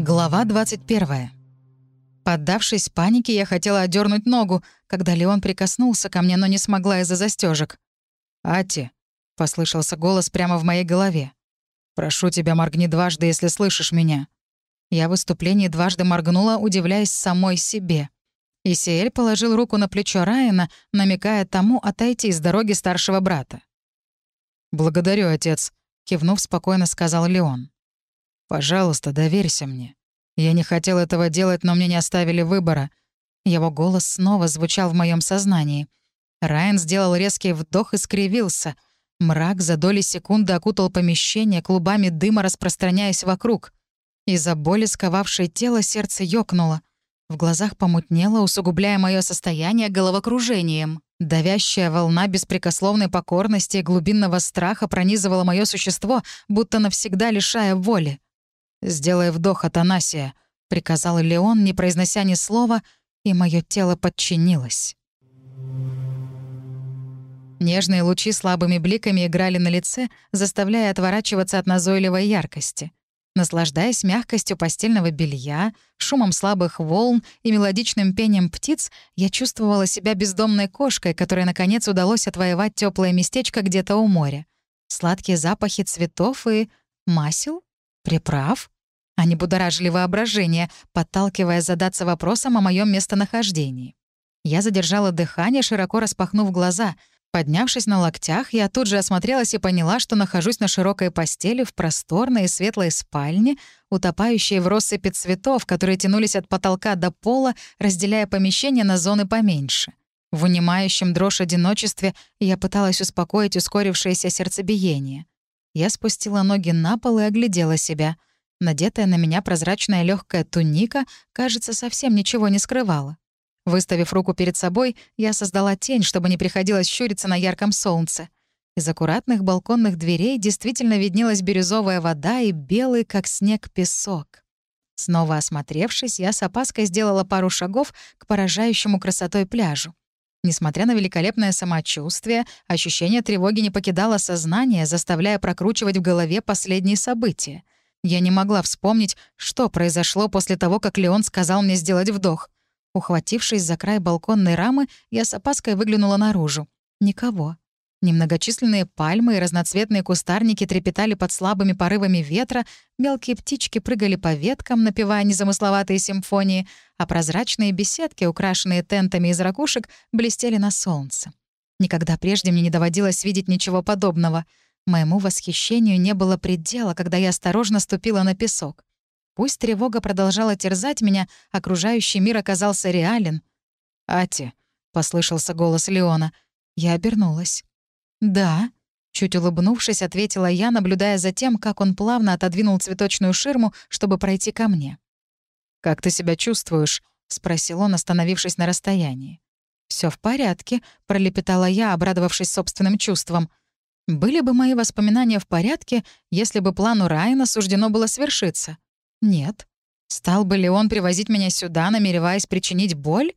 Глава 21. Поддавшись панике, я хотела отдернуть ногу, когда Леон прикоснулся ко мне, но не смогла из-за застежек. «Ати», — послышался голос прямо в моей голове. «Прошу тебя, моргни дважды, если слышишь меня». Я в выступлении дважды моргнула, удивляясь самой себе. Исиэль положил руку на плечо Райана, намекая тому отойти с дороги старшего брата. «Благодарю, отец», — кивнув, спокойно сказал Леон. «Пожалуйста, доверься мне. Я не хотел этого делать, но мне не оставили выбора». Его голос снова звучал в моем сознании. Райан сделал резкий вдох и скривился. Мрак за доли секунды окутал помещение, клубами дыма распространяясь вокруг. Из-за боли, сковавшей тело, сердце ёкнуло. В глазах помутнело, усугубляя мое состояние головокружением. Давящая волна беспрекословной покорности и глубинного страха пронизывала мое существо, будто навсегда лишая воли. «Сделай вдох, Атанасия», — приказал Леон, не произнося ни слова, и мое тело подчинилось. Нежные лучи слабыми бликами играли на лице, заставляя отворачиваться от назойливой яркости. Наслаждаясь мягкостью постельного белья, шумом слабых волн и мелодичным пением птиц, я чувствовала себя бездомной кошкой, которой, наконец, удалось отвоевать теплое местечко где-то у моря. Сладкие запахи цветов и... масел? Приправ? Они будоражили воображение, подталкивая задаться вопросом о моем местонахождении. Я задержала дыхание, широко распахнув глаза. Поднявшись на локтях, я тут же осмотрелась и поняла, что нахожусь на широкой постели в просторной и светлой спальне, утопающей в россыпи цветов, которые тянулись от потолка до пола, разделяя помещение на зоны поменьше. В унимающем дрожь одиночестве я пыталась успокоить ускорившееся сердцебиение. Я спустила ноги на пол и оглядела себя. Надетая на меня прозрачная легкая туника, кажется, совсем ничего не скрывала. Выставив руку перед собой, я создала тень, чтобы не приходилось щуриться на ярком солнце. Из аккуратных балконных дверей действительно виднелась бирюзовая вода и белый, как снег, песок. Снова осмотревшись, я с опаской сделала пару шагов к поражающему красотой пляжу. Несмотря на великолепное самочувствие, ощущение тревоги не покидало сознание, заставляя прокручивать в голове последние события. Я не могла вспомнить, что произошло после того, как Леон сказал мне сделать вдох. Ухватившись за край балконной рамы, я с опаской выглянула наружу. Никого. Немногочисленные пальмы и разноцветные кустарники трепетали под слабыми порывами ветра, мелкие птички прыгали по веткам, напевая незамысловатые симфонии, а прозрачные беседки, украшенные тентами из ракушек, блестели на солнце. Никогда прежде мне не доводилось видеть ничего подобного. Моему восхищению не было предела, когда я осторожно ступила на песок. Пусть тревога продолжала терзать меня, окружающий мир оказался реален. «Ати», — послышался голос Леона. Я обернулась. «Да», — чуть улыбнувшись, ответила я, наблюдая за тем, как он плавно отодвинул цветочную ширму, чтобы пройти ко мне. «Как ты себя чувствуешь?» — спросил он, остановившись на расстоянии. Все в порядке», — пролепетала я, обрадовавшись собственным чувствам. «Были бы мои воспоминания в порядке, если бы плану Райана суждено было свершиться?» «Нет». «Стал бы ли он привозить меня сюда, намереваясь причинить боль?»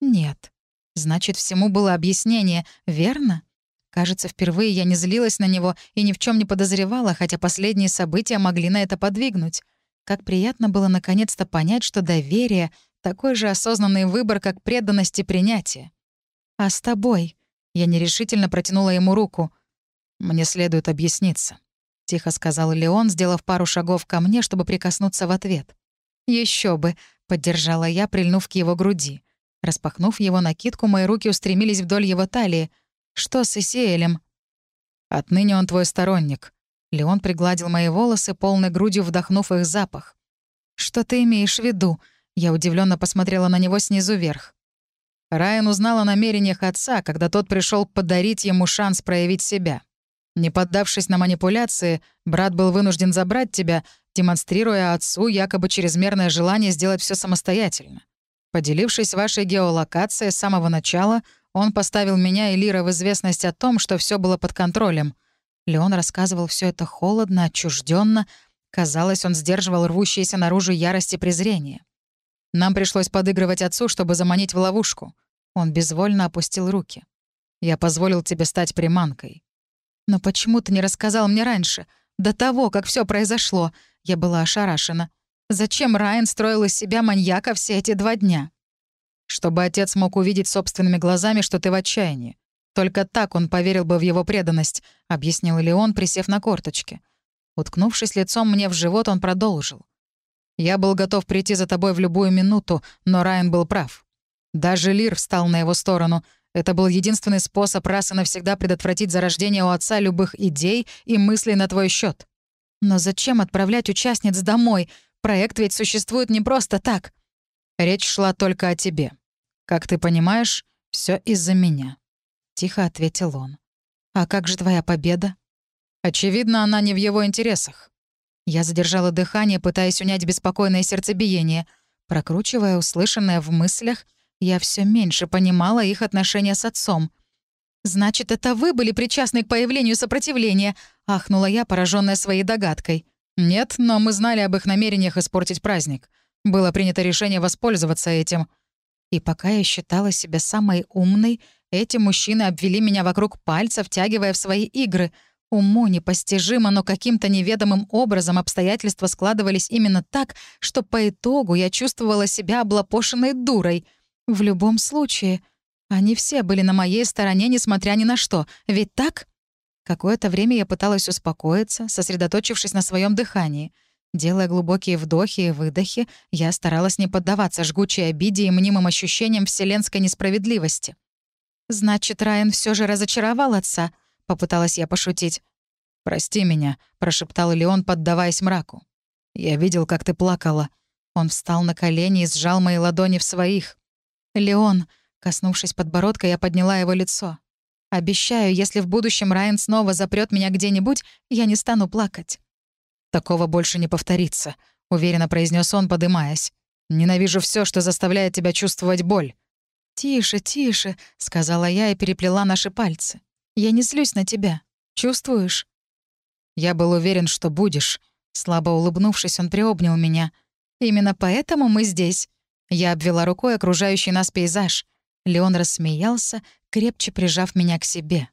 «Нет». «Значит, всему было объяснение, верно?» Кажется, впервые я не злилась на него и ни в чем не подозревала, хотя последние события могли на это подвигнуть. Как приятно было наконец-то понять, что доверие — такой же осознанный выбор, как преданность и принятие. «А с тобой?» Я нерешительно протянула ему руку. «Мне следует объясниться», — тихо сказал Леон, сделав пару шагов ко мне, чтобы прикоснуться в ответ. Еще бы», — поддержала я, прильнув к его груди. Распахнув его накидку, мои руки устремились вдоль его талии — «Что с Исиэлем?» «Отныне он твой сторонник». Леон пригладил мои волосы, полной грудью вдохнув их запах. «Что ты имеешь в виду?» Я удивленно посмотрела на него снизу вверх. Райан узнал о намерениях отца, когда тот пришел подарить ему шанс проявить себя. Не поддавшись на манипуляции, брат был вынужден забрать тебя, демонстрируя отцу якобы чрезмерное желание сделать все самостоятельно. Поделившись вашей геолокацией с самого начала, он поставил меня и Лира в известность о том, что все было под контролем. Леон рассказывал все это холодно, отчужденно. Казалось, он сдерживал рвущиеся наружу ярость и презрение. Нам пришлось подыгрывать отцу, чтобы заманить в ловушку. Он безвольно опустил руки. «Я позволил тебе стать приманкой». «Но почему ты не рассказал мне раньше? До того, как все произошло?» Я была ошарашена. Зачем Райан строил из себя маньяка все эти два дня? Чтобы отец мог увидеть собственными глазами, что ты в отчаянии. Только так он поверил бы в его преданность», — объяснил Леон, присев на корточки. Уткнувшись лицом мне в живот, он продолжил. «Я был готов прийти за тобой в любую минуту, но Райан был прав. Даже Лир встал на его сторону. Это был единственный способ раз и навсегда предотвратить зарождение у отца любых идей и мыслей на твой счет. Но зачем отправлять участниц домой? Проект ведь существует не просто так. Речь шла только о тебе. Как ты понимаешь, все из-за меня. Тихо ответил он. А как же твоя победа? Очевидно, она не в его интересах. Я задержала дыхание, пытаясь унять беспокойное сердцебиение. Прокручивая услышанное в мыслях, я все меньше понимала их отношения с отцом. «Значит, это вы были причастны к появлению сопротивления?» — ахнула я, пораженная своей догадкой. «Нет, но мы знали об их намерениях испортить праздник. Было принято решение воспользоваться этим». И пока я считала себя самой умной, эти мужчины обвели меня вокруг пальца, втягивая в свои игры. Уму непостижимо, но каким-то неведомым образом обстоятельства складывались именно так, что по итогу я чувствовала себя облапошенной дурой — в любом случае, они все были на моей стороне, несмотря ни на что. Ведь так? Какое-то время я пыталась успокоиться, сосредоточившись на своем дыхании. Делая глубокие вдохи и выдохи, я старалась не поддаваться жгучей обиде и мнимым ощущениям вселенской несправедливости. «Значит, Райан все же разочаровал отца?» — попыталась я пошутить. «Прости меня», — прошептал Леон, поддаваясь мраку. «Я видел, как ты плакала». Он встал на колени и сжал мои ладони в своих. «Леон», коснувшись подбородка, я подняла его лицо. «Обещаю, если в будущем Райан снова запрет меня где-нибудь, я не стану плакать». «Такого больше не повторится», — уверенно произнес он, подымаясь. «Ненавижу все, что заставляет тебя чувствовать боль». «Тише, тише», — сказала я и переплела наши пальцы. «Я не злюсь на тебя. Чувствуешь?» «Я был уверен, что будешь». Слабо улыбнувшись, он приобнял меня. «Именно поэтому мы здесь. Я обвела рукой окружающий нас пейзаж. Леон рассмеялся, крепче прижав меня к себе.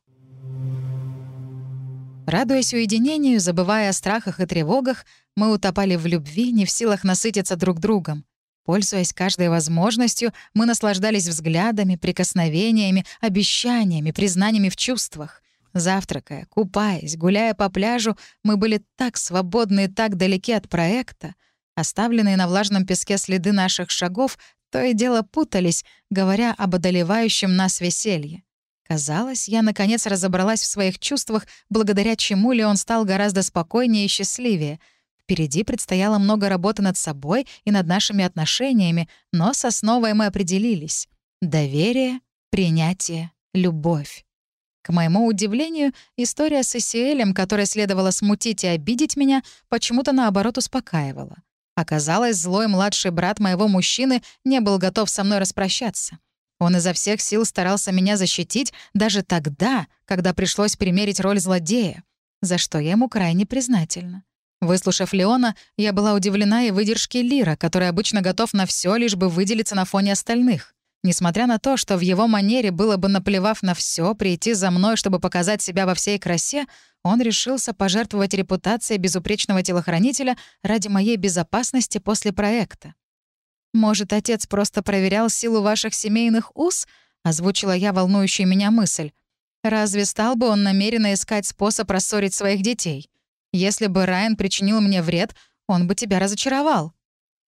Радуясь уединению, забывая о страхах и тревогах, мы утопали в любви, не в силах насытиться друг другом. Пользуясь каждой возможностью, мы наслаждались взглядами, прикосновениями, обещаниями, признаниями в чувствах. Завтракая, купаясь, гуляя по пляжу, мы были так свободны и так далеки от проекта — Оставленные на влажном песке следы наших шагов то и дело путались, говоря об одолевающем нас веселье. Казалось, я наконец разобралась в своих чувствах, благодаря чему ли он стал гораздо спокойнее и счастливее. Впереди предстояло много работы над собой и над нашими отношениями, но с основой мы определились. Доверие, принятие, любовь. К моему удивлению, история с Исиэлем, которая следовало смутить и обидеть меня, почему-то наоборот успокаивала. Оказалось, злой младший брат моего мужчины не был готов со мной распрощаться. Он изо всех сил старался меня защитить даже тогда, когда пришлось примерить роль злодея, за что я ему крайне признательна. Выслушав Леона, я была удивлена и выдержке Лира, который обычно готов на все, лишь бы выделиться на фоне остальных. Несмотря на то, что в его манере было бы, наплевав на все, прийти за мной, чтобы показать себя во всей красе, он решился пожертвовать репутацией безупречного телохранителя ради моей безопасности после проекта. «Может, отец просто проверял силу ваших семейных уз?» — озвучила я волнующую меня мысль. «Разве стал бы он намеренно искать способ рассорить своих детей? Если бы Райан причинил мне вред, он бы тебя разочаровал».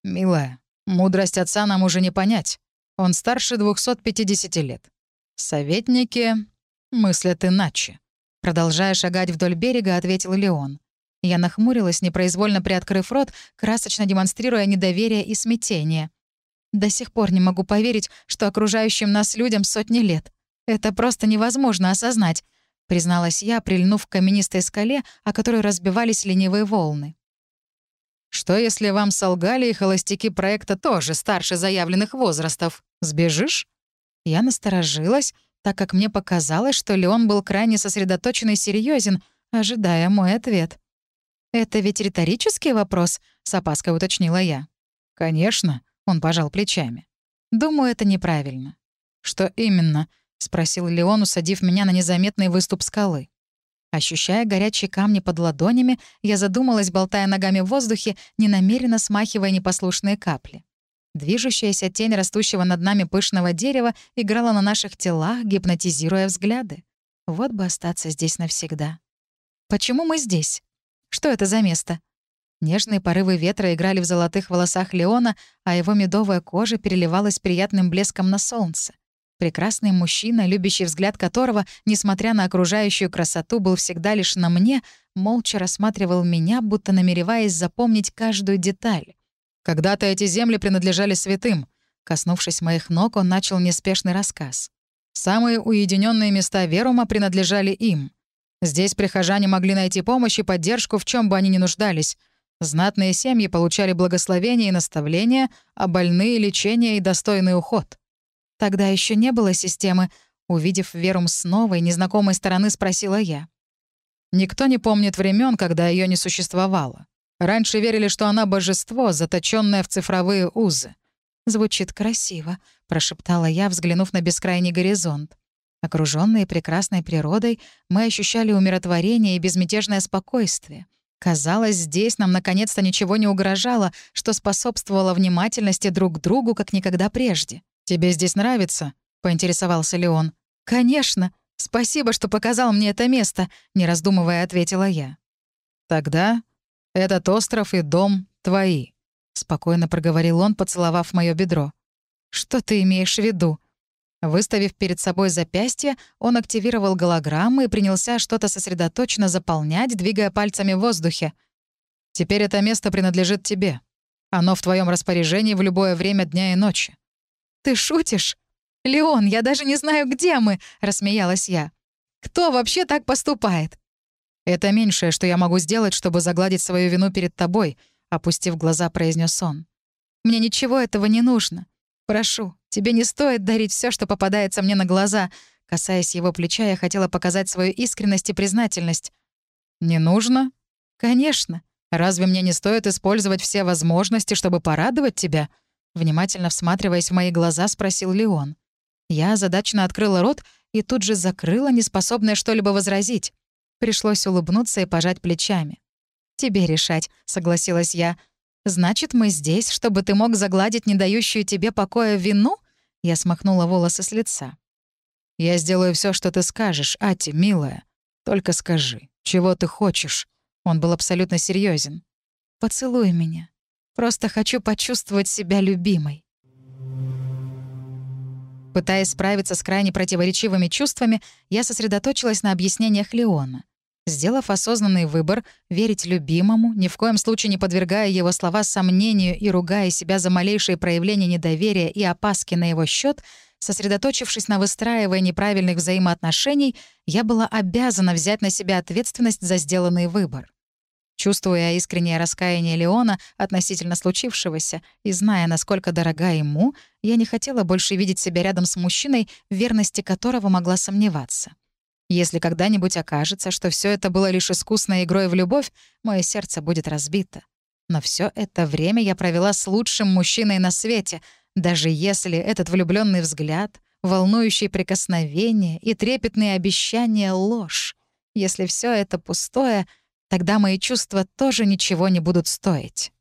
«Милая, мудрость отца нам уже не понять. Он старше 250 лет. Советники мыслят иначе. Продолжая шагать вдоль берега, ответил Леон. Я нахмурилась, непроизвольно приоткрыв рот, красочно демонстрируя недоверие и смятение. До сих пор не могу поверить, что окружающим нас людям сотни лет. Это просто невозможно осознать, призналась я, прильнув к каменистой скале, о которой разбивались ленивые волны. Что, если вам солгали, и холостяки проекта тоже старше заявленных возрастов? Сбежишь?» Я насторожилась, так как мне показалось, что Леон был крайне сосредоточен и серьезен, ожидая мой ответ. «Это ведь риторический вопрос?» — с опаской уточнила я. «Конечно», — он пожал плечами. «Думаю, это неправильно». «Что именно?» — спросил Леон, усадив меня на незаметный выступ скалы. Ощущая горячие камни под ладонями, я задумалась, болтая ногами в воздухе, ненамеренно смахивая непослушные капли. Движущаяся тень растущего над нами пышного дерева играла на наших телах, гипнотизируя взгляды. Вот бы остаться здесь навсегда. Почему мы здесь? Что это за место? Нежные порывы ветра играли в золотых волосах Леона, а его медовая кожа переливалась приятным блеском на солнце. Прекрасный мужчина, любящий взгляд которого, несмотря на окружающую красоту, был всегда лишь на мне, молча рассматривал меня, будто намереваясь запомнить каждую деталь. Когда-то эти земли принадлежали святым. Коснувшись моих ног, он начал неспешный рассказ. Самые уединенные места Верума принадлежали им. Здесь прихожане могли найти помощь и поддержку, в чем бы они ни нуждались. Знатные семьи получали благословение и наставления, а больные — лечение и достойный уход. Тогда еще не было системы. Увидев Верум с новой, незнакомой стороны, спросила я. Никто не помнит времен, когда ее не существовало. Раньше верили, что она божество, заточенное в цифровые узы. «Звучит красиво», — прошептала я, взглянув на бескрайний горизонт. Окруженные прекрасной природой, мы ощущали умиротворение и безмятежное спокойствие. Казалось, здесь нам наконец-то ничего не угрожало, что способствовало внимательности друг к другу, как никогда прежде. «Тебе здесь нравится?» — поинтересовался Леон. «Конечно. Спасибо, что показал мне это место», — не раздумывая ответила я. «Тогда этот остров и дом твои», — спокойно проговорил он, поцеловав моё бедро. «Что ты имеешь в виду?» Выставив перед собой запястье, он активировал голограммы и принялся что-то сосредоточенно заполнять, двигая пальцами в воздухе. «Теперь это место принадлежит тебе. Оно в твоем распоряжении в любое время дня и ночи». «Ты шутишь? Леон, я даже не знаю, где мы!» — рассмеялась я. «Кто вообще так поступает?» «Это меньшее, что я могу сделать, чтобы загладить свою вину перед тобой», — опустив глаза, произнес он. «Мне ничего этого не нужно. Прошу, тебе не стоит дарить все, что попадается мне на глаза». Касаясь его плеча, я хотела показать свою искренность и признательность. «Не нужно?» «Конечно. Разве мне не стоит использовать все возможности, чтобы порадовать тебя?» Внимательно всматриваясь в мои глаза, спросил Леон. Я озадаченно открыла рот и тут же закрыла, неспособная что-либо возразить. Пришлось улыбнуться и пожать плечами. «Тебе решать», — согласилась я. «Значит, мы здесь, чтобы ты мог загладить не дающую тебе покоя вину?» Я смахнула волосы с лица. «Я сделаю все, что ты скажешь, Ати, милая. Только скажи, чего ты хочешь?» Он был абсолютно серьезен. «Поцелуй меня. Просто хочу почувствовать себя любимой». Пытаясь справиться с крайне противоречивыми чувствами, я сосредоточилась на объяснениях Леона. Сделав осознанный выбор верить любимому, ни в коем случае не подвергая его слова сомнению и ругая себя за малейшие проявления недоверия и опаски на его счет, сосредоточившись на выстраивании правильных взаимоотношений, я была обязана взять на себя ответственность за сделанный выбор. Чувствуя искреннее раскаяние Леона относительно случившегося и зная, насколько дорога ему, я не хотела больше видеть себя рядом с мужчиной, в верности которого могла сомневаться. Если когда-нибудь окажется, что все это было лишь искусной игрой в любовь, мое сердце будет разбито. Но все это время я провела с лучшим мужчиной на свете, даже если этот влюбленный взгляд, волнующие прикосновения и трепетные обещания — ложь. Если все это пустое — тогда мои чувства тоже ничего не будут стоить.